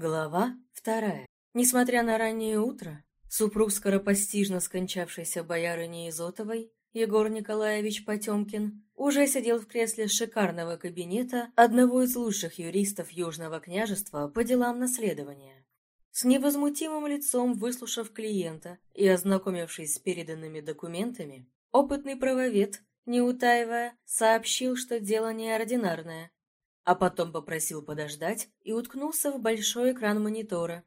Глава вторая. Несмотря на раннее утро, супруг скоропостижно скончавшейся боярыни Изотовой, Егор Николаевич Потемкин, уже сидел в кресле шикарного кабинета одного из лучших юристов Южного княжества по делам наследования. С невозмутимым лицом выслушав клиента и ознакомившись с переданными документами, опытный правовед, не утаивая, сообщил, что дело неординарное, а потом попросил подождать и уткнулся в большой экран монитора.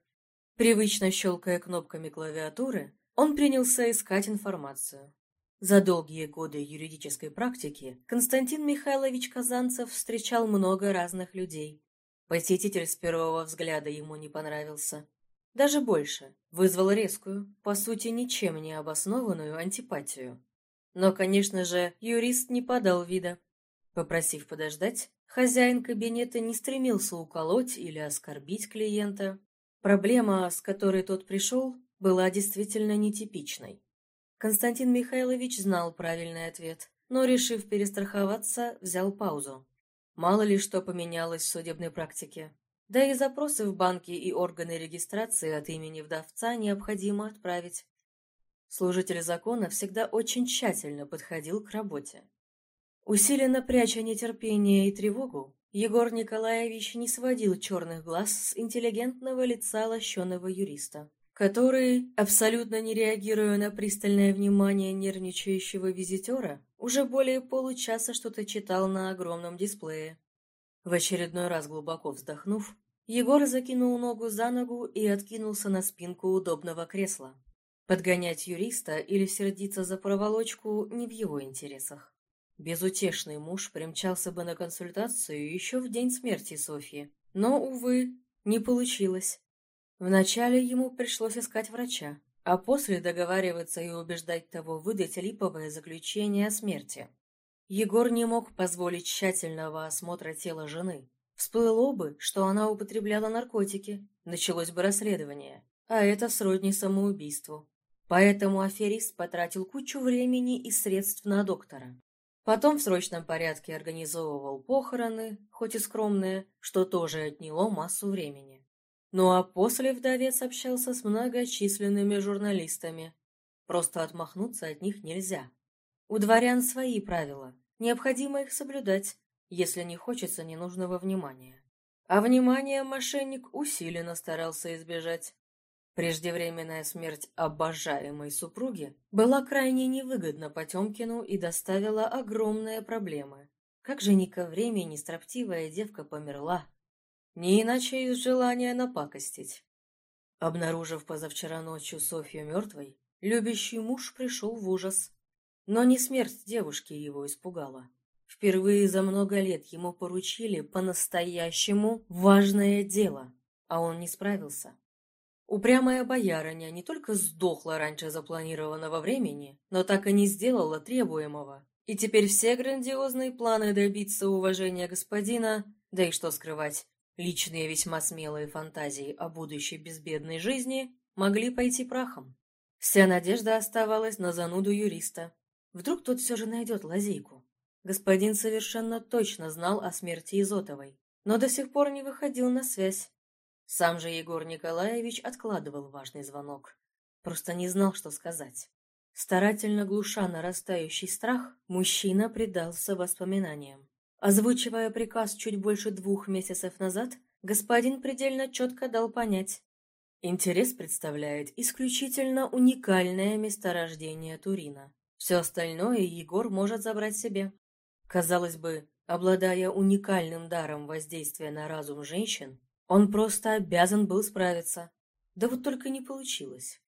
Привычно щелкая кнопками клавиатуры, он принялся искать информацию. За долгие годы юридической практики Константин Михайлович Казанцев встречал много разных людей. Посетитель с первого взгляда ему не понравился. Даже больше, вызвал резкую, по сути ничем не обоснованную антипатию. Но, конечно же, юрист не подал вида. Попросив подождать, Хозяин кабинета не стремился уколоть или оскорбить клиента. Проблема, с которой тот пришел, была действительно нетипичной. Константин Михайлович знал правильный ответ, но, решив перестраховаться, взял паузу. Мало ли что поменялось в судебной практике. Да и запросы в банки и органы регистрации от имени вдовца необходимо отправить. Служитель закона всегда очень тщательно подходил к работе. Усиленно пряча нетерпение и тревогу, Егор Николаевич не сводил черных глаз с интеллигентного лица лощеного юриста, который, абсолютно не реагируя на пристальное внимание нервничающего визитера, уже более получаса что-то читал на огромном дисплее. В очередной раз глубоко вздохнув, Егор закинул ногу за ногу и откинулся на спинку удобного кресла. Подгонять юриста или сердиться за проволочку не в его интересах. Безутешный муж примчался бы на консультацию еще в день смерти Софьи, но, увы, не получилось. Вначале ему пришлось искать врача, а после договариваться и убеждать того выдать липовое заключение о смерти. Егор не мог позволить тщательного осмотра тела жены. Всплыло бы, что она употребляла наркотики, началось бы расследование, а это сродни самоубийству. Поэтому аферист потратил кучу времени и средств на доктора. Потом в срочном порядке организовывал похороны, хоть и скромные, что тоже отняло массу времени. Ну а после вдовец общался с многочисленными журналистами. Просто отмахнуться от них нельзя. У дворян свои правила, необходимо их соблюдать, если не хочется ненужного внимания. А внимание мошенник усиленно старался избежать. Преждевременная смерть обожаемой супруги была крайне невыгодна Потемкину и доставила огромные проблемы. Как же не ко времени строптивая девка померла. Не иначе из желания напакостить. Обнаружив позавчера ночью Софью мертвой, любящий муж пришел в ужас. Но не смерть девушки его испугала. Впервые за много лет ему поручили по-настоящему важное дело, а он не справился. Упрямая боярыня не только сдохла раньше запланированного времени, но так и не сделала требуемого. И теперь все грандиозные планы добиться уважения господина, да и что скрывать, личные весьма смелые фантазии о будущей безбедной жизни могли пойти прахом. Вся надежда оставалась на зануду юриста. Вдруг тот все же найдет лазейку. Господин совершенно точно знал о смерти Изотовой, но до сих пор не выходил на связь. Сам же Егор Николаевич откладывал важный звонок. Просто не знал, что сказать. Старательно глуша нарастающий страх, мужчина предался воспоминаниям. Озвучивая приказ чуть больше двух месяцев назад, господин предельно четко дал понять. Интерес представляет исключительно уникальное месторождение Турина. Все остальное Егор может забрать себе. Казалось бы, обладая уникальным даром воздействия на разум женщин, он просто обязан был справиться. Да вот только не получилось.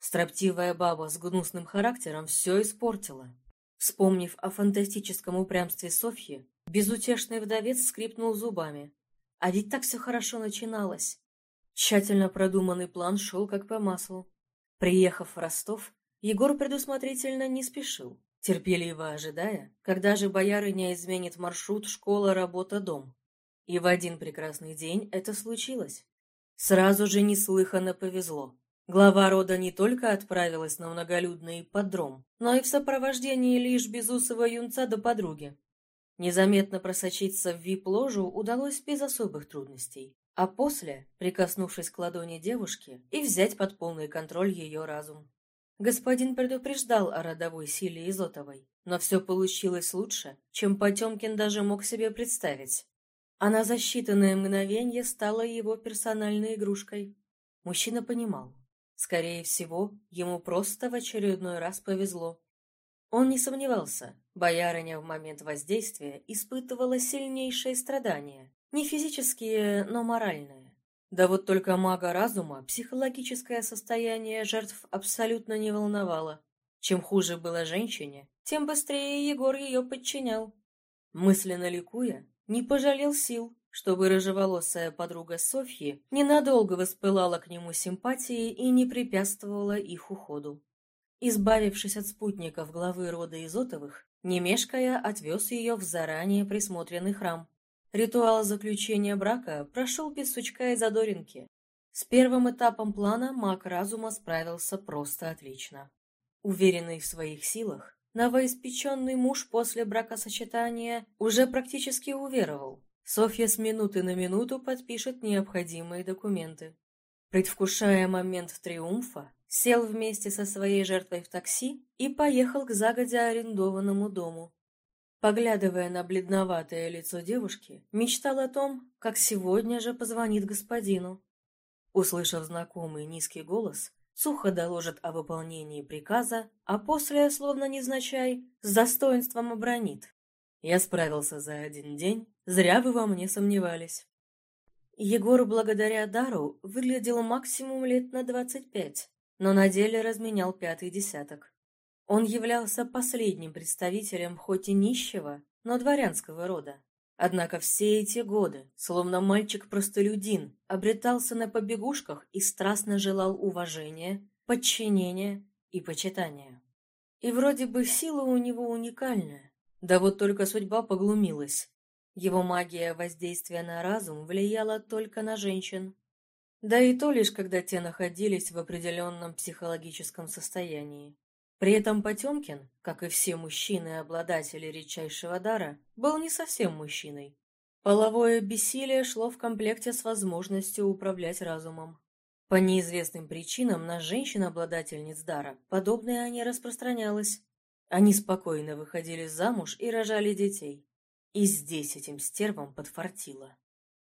Строптивая баба с гнусным характером все испортила. Вспомнив о фантастическом упрямстве Софьи, безутешный вдовец скрипнул зубами. А ведь так все хорошо начиналось. Тщательно продуманный план шел как по маслу. Приехав в Ростов, Егор предусмотрительно не спешил, терпеливо ожидая, когда же боярыня изменит маршрут школа-работа-дом. И в один прекрасный день это случилось. Сразу же неслыханно повезло. Глава рода не только отправилась на многолюдный подром, но и в сопровождении лишь безусого юнца до подруги. Незаметно просочиться в вип-ложу удалось без особых трудностей. а после, прикоснувшись к ладони девушки, и взять под полный контроль ее разум. Господин предупреждал о родовой силе Изотовой, но все получилось лучше, чем Потемкин даже мог себе представить. Она за считанное мгновение стала его персональной игрушкой. Мужчина понимал. Скорее всего, ему просто в очередной раз повезло. Он не сомневался, боярыня в момент воздействия испытывала сильнейшие страдания, не физические, но моральные. Да вот только мага разума психологическое состояние жертв абсолютно не волновало. Чем хуже было женщине, тем быстрее Егор ее подчинял. Мысленно ликуя, не пожалел сил, чтобы рыжеволосая подруга Софьи ненадолго воспылала к нему симпатией и не препятствовала их уходу. Избавившись от спутников главы рода Изотовых, Немешкая отвез ее в заранее присмотренный храм. Ритуал заключения брака прошел без сучка и задоринки. С первым этапом плана маг разума справился просто отлично. Уверенный в своих силах, новоиспеченный муж после бракосочетания уже практически уверовал. Софья с минуты на минуту подпишет необходимые документы. Предвкушая момент триумфа, сел вместе со своей жертвой в такси и поехал к загодя арендованному дому. Поглядывая на бледноватое лицо девушки, мечтал о том, как сегодня же позвонит господину. Услышав знакомый низкий голос, сухо доложит о выполнении приказа, а после, словно незначай, с достоинством обронит. Я справился за один день, зря вы во мне сомневались. Егор, благодаря дару, выглядел максимум лет на двадцать пять, но на деле разменял пятый десяток. Он являлся последним представителем хоть и нищего, но дворянского рода. Однако все эти годы, словно мальчик-простолюдин, обретался на побегушках и страстно желал уважения, подчинения и почитания. И вроде бы сила у него уникальная, да вот только судьба поглумилась. Его магия воздействия на разум влияла только на женщин. Да и то лишь, когда те находились в определенном психологическом состоянии. При этом Потемкин, как и все мужчины-обладатели редчайшего дара, был не совсем мужчиной. Половое бессилие шло в комплекте с возможностью управлять разумом. По неизвестным причинам на женщин-обладательниц дара подобное не распространялось. Они спокойно выходили замуж и рожали детей. И здесь этим стервам подфартило.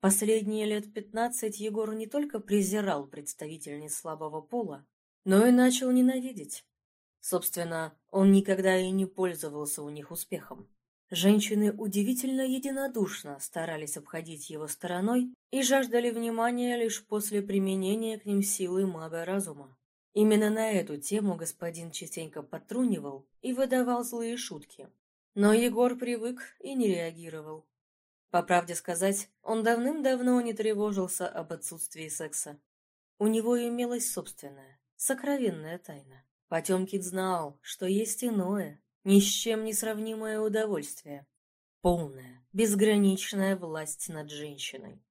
Последние лет пятнадцать Егор не только презирал представительниц слабого пола, но и начал ненавидеть. Собственно, он никогда и не пользовался у них успехом. Женщины удивительно единодушно старались обходить его стороной и жаждали внимания лишь после применения к ним силы мага разума. Именно на эту тему господин частенько подтрунивал и выдавал злые шутки. Но Егор привык и не реагировал. По правде сказать, он давным-давно не тревожился об отсутствии секса. У него имелась собственная, сокровенная тайна. Потемкин знал, что есть иное, ни с чем не сравнимое удовольствие. Полная, безграничная власть над женщиной.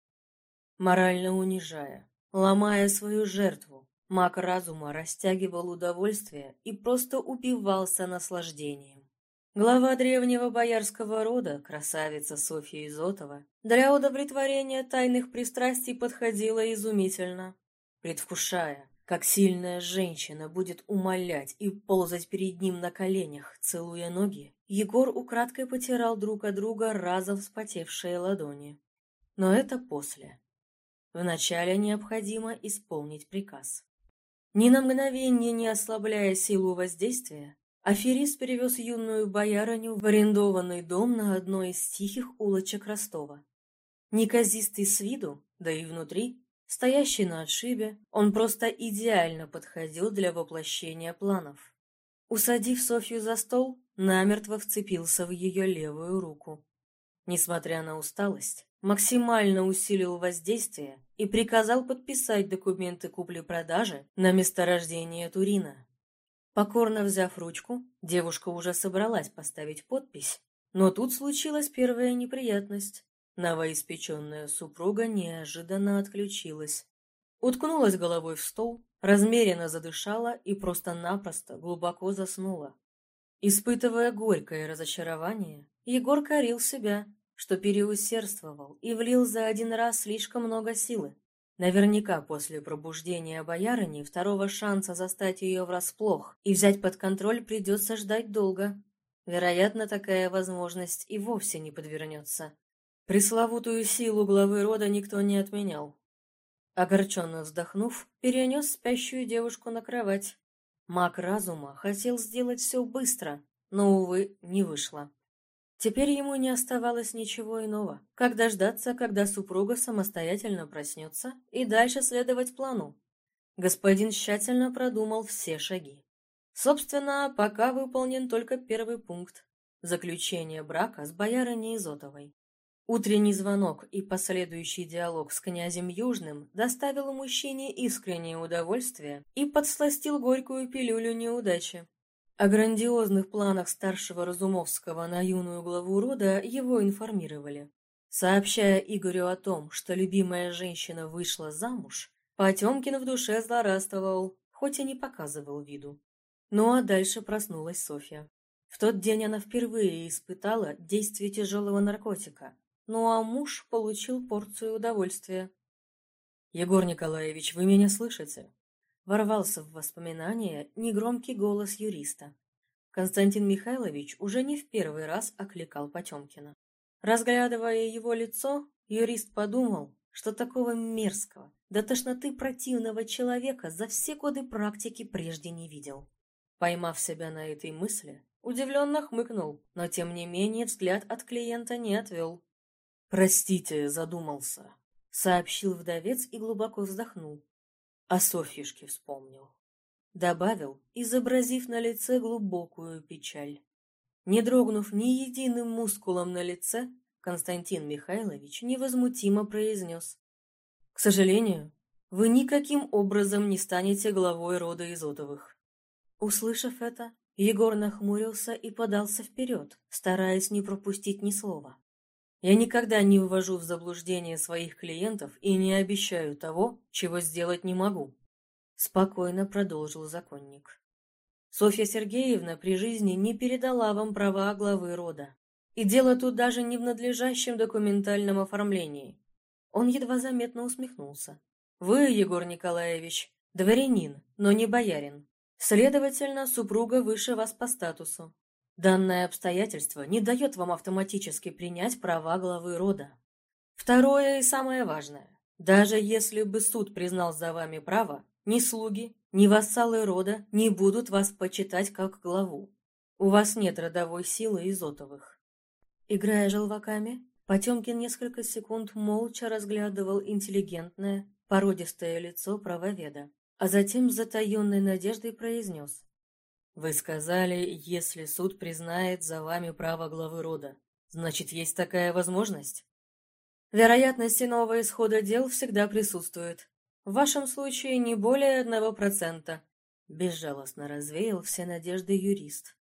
Морально унижая, ломая свою жертву, маг разума растягивал удовольствие и просто упивался наслаждением. Глава древнего боярского рода, красавица Софья Изотова, для удовлетворения тайных пристрастий подходила изумительно. Предвкушая, как сильная женщина будет умолять и ползать перед ним на коленях, целуя ноги, Егор украдкой потирал друг от друга разом вспотевшие ладони. Но это после. Вначале необходимо исполнить приказ. Ни на мгновение не ослабляя силу воздействия, аферист перевез юную боярыню в арендованный дом на одной из тихих улочек Ростова. Неказистый с виду, да и внутри, Стоящий на отшибе, он просто идеально подходил для воплощения планов. Усадив Софью за стол, намертво вцепился в ее левую руку. Несмотря на усталость, максимально усилил воздействие и приказал подписать документы купли-продажи на месторождение Турина. Покорно взяв ручку, девушка уже собралась поставить подпись, но тут случилась первая неприятность. Новоиспеченная супруга неожиданно отключилась. Уткнулась головой в стол, размеренно задышала и просто-напросто глубоко заснула. Испытывая горькое разочарование, Егор корил себя, что переусердствовал и влил за один раз слишком много силы. Наверняка после пробуждения боярыни второго шанса застать ее врасплох и взять под контроль придется ждать долго. Вероятно, такая возможность и вовсе не подвернется. Пресловутую силу главы рода никто не отменял. Огорченно вздохнув, перенес спящую девушку на кровать. Маг разума хотел сделать все быстро, но, увы, не вышло. Теперь ему не оставалось ничего иного, как дождаться, когда супруга самостоятельно проснется, и дальше следовать плану. Господин тщательно продумал все шаги. Собственно, пока выполнен только первый пункт – заключение брака с боярыней Изотовой. Утренний звонок и последующий диалог с князем Южным доставил мужчине искреннее удовольствие и подсластил горькую пилюлю неудачи. О грандиозных планах старшего Разумовского на юную главу рода его информировали. Сообщая Игорю о том, что любимая женщина вышла замуж, Потемкин в душе злорадствовал, хоть и не показывал виду. Ну а дальше проснулась Софья. В тот день она впервые испытала действие тяжелого наркотика, ну а муж получил порцию удовольствия. «Егор Николаевич, вы меня слышите?» Ворвался в воспоминания негромкий голос юриста. Константин Михайлович уже не в первый раз окликал Потемкина. Разглядывая его лицо, юрист подумал, что такого мерзкого, до тошноты противного человека за все годы практики прежде не видел. Поймав себя на этой мысли, удивленно хмыкнул, но тем не менее взгляд от клиента не отвел. «Простите, задумался», — сообщил вдовец и глубоко вздохнул. О Софьюшке вспомнил. Добавил, изобразив на лице глубокую печаль. Не дрогнув ни единым мускулом на лице, Константин Михайлович невозмутимо произнес. «К сожалению, вы никаким образом не станете главой рода Изотовых». Услышав это, Егор нахмурился и подался вперед, стараясь не пропустить ни слова. Я никогда не ввожу в заблуждение своих клиентов и не обещаю того, чего сделать не могу. Спокойно продолжил законник. Софья Сергеевна при жизни не передала вам права главы рода. И дело тут даже не в надлежащем документальном оформлении. Он едва заметно усмехнулся. Вы, Егор Николаевич, дворянин, но не боярин. Следовательно, супруга выше вас по статусу. Данное обстоятельство не дает вам автоматически принять права главы рода. Второе и самое важное. Даже если бы суд признал за вами право, ни слуги, ни вассалы рода не будут вас почитать как главу. У вас нет родовой силы изотовых. Играя желваками, Потемкин несколько секунд молча разглядывал интеллигентное, породистое лицо правоведа, а затем с затаенной надеждой произнес. Вы сказали, если суд признает за вами право главы рода. Значит, есть такая возможность? Вероятность иного исхода дел всегда присутствует. В вашем случае не более одного процента. Безжалостно развеял все надежды юрист.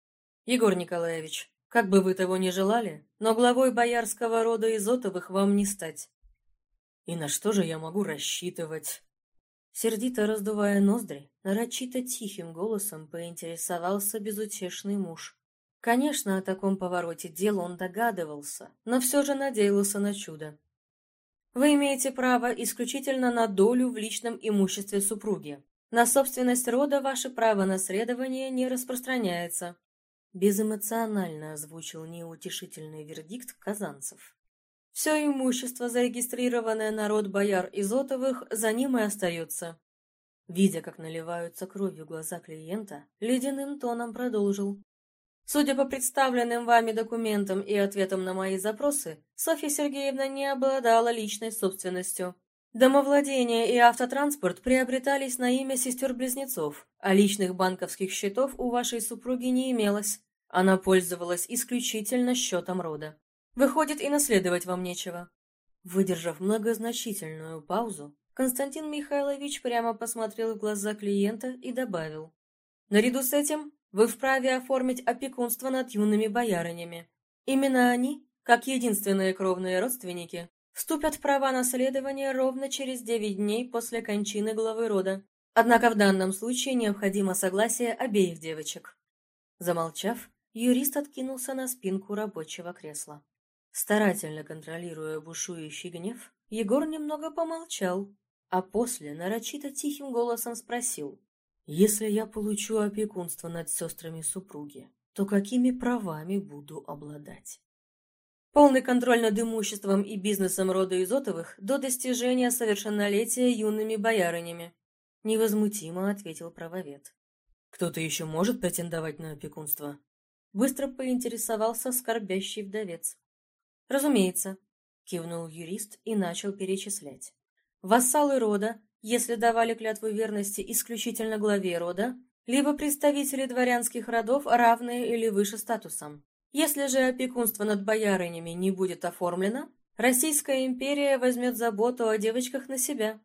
Егор Николаевич, как бы вы того ни желали, но главой боярского рода Изотовых вам не стать. И на что же я могу рассчитывать? Сердито раздувая ноздри, нарочито тихим голосом поинтересовался безутешный муж. Конечно, о таком повороте дела он догадывался, но все же надеялся на чудо. Вы имеете право исключительно на долю в личном имуществе супруги. На собственность рода ваше право наследования не распространяется. Безэмоционально озвучил неутешительный вердикт казанцев. Все имущество, зарегистрированное на род бояр Изотовых, за ним и остается. Видя, как наливаются кровью глаза клиента, ледяным тоном продолжил. Судя по представленным вами документам и ответам на мои запросы, Софья Сергеевна не обладала личной собственностью. Домовладение и автотранспорт приобретались на имя сестер-близнецов, а личных банковских счетов у вашей супруги не имелось. Она пользовалась исключительно счетом рода. Выходит, и наследовать вам нечего». Выдержав многозначительную паузу, Константин Михайлович прямо посмотрел в глаза клиента и добавил. «Наряду с этим вы вправе оформить опекунство над юными боярынями. Именно они, как единственные кровные родственники, вступят в права наследования ровно через девять дней после кончины главы рода. Однако в данном случае необходимо согласие обеих девочек». Замолчав, юрист откинулся на спинку рабочего кресла. Старательно контролируя бушующий гнев, Егор немного помолчал, а после нарочито тихим голосом спросил. «Если я получу опекунство над сестрами супруги, то какими правами буду обладать?» Полный контроль над имуществом и бизнесом рода Изотовых до достижения совершеннолетия юными боярынями. Невозмутимо ответил правовед. Кто-то еще может претендовать на опекунство? Быстро поинтересовался скорбящий вдовец. Разумеется, кивнул юрист и начал перечислять. Вассалы рода, если давали клятву верности исключительно главе рода, либо представители дворянских родов, равные или выше статусом. Если же опекунство над боярынями не будет оформлено, Российская империя возьмет заботу о девочках на себя.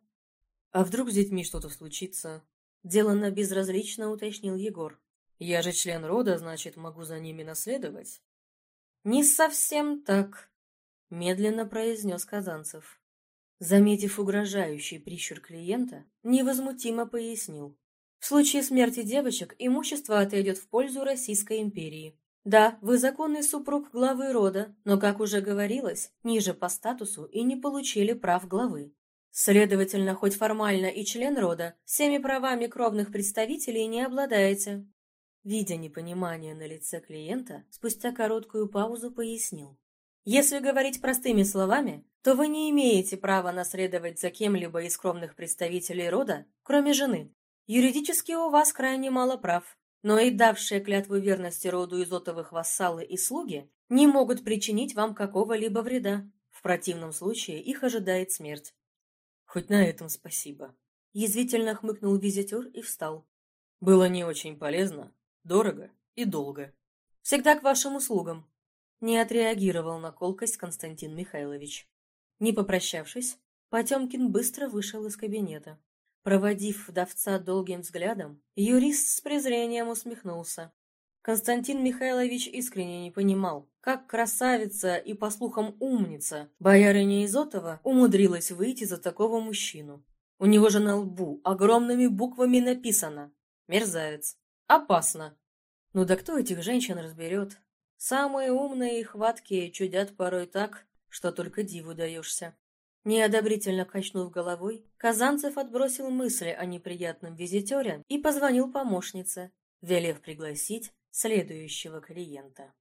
А вдруг с детьми что-то случится? Деланно безразлично уточнил Егор. Я же член рода, значит, могу за ними наследовать. Не совсем так, медленно произнес Казанцев. Заметив угрожающий прищур клиента, невозмутимо пояснил. В случае смерти девочек имущество отойдет в пользу Российской империи. Да, вы законный супруг главы рода, но, как уже говорилось, ниже по статусу и не получили прав главы. Следовательно, хоть формально и член рода, всеми правами кровных представителей не обладаете. Видя непонимание на лице клиента, спустя короткую паузу пояснил. Если говорить простыми словами, то вы не имеете права наследовать за кем-либо из кровных представителей рода, кроме жены. Юридически у вас крайне мало прав, но и давшие клятву верности роду изотовых вассалы и слуги не могут причинить вам какого-либо вреда. В противном случае их ожидает смерть. Хоть на этом спасибо. Язвительно хмыкнул визитер и встал. Было не очень полезно, дорого и долго. Всегда к вашим услугам. Не отреагировал на колкость Константин Михайлович. Не попрощавшись, Потемкин быстро вышел из кабинета. Проводив вдовца долгим взглядом, юрист с презрением усмехнулся. Константин Михайлович искренне не понимал, как красавица и, по слухам, умница боярыня Изотова умудрилась выйти за такого мужчину. У него же на лбу огромными буквами написано «Мерзавец». Опасно. Ну да кто этих женщин разберет? Самые умные и хваткие чудят порой так, что только диву даешься. Неодобрительно качнув головой, Казанцев отбросил мысли о неприятном визитере и позвонил помощнице, велев пригласить следующего клиента.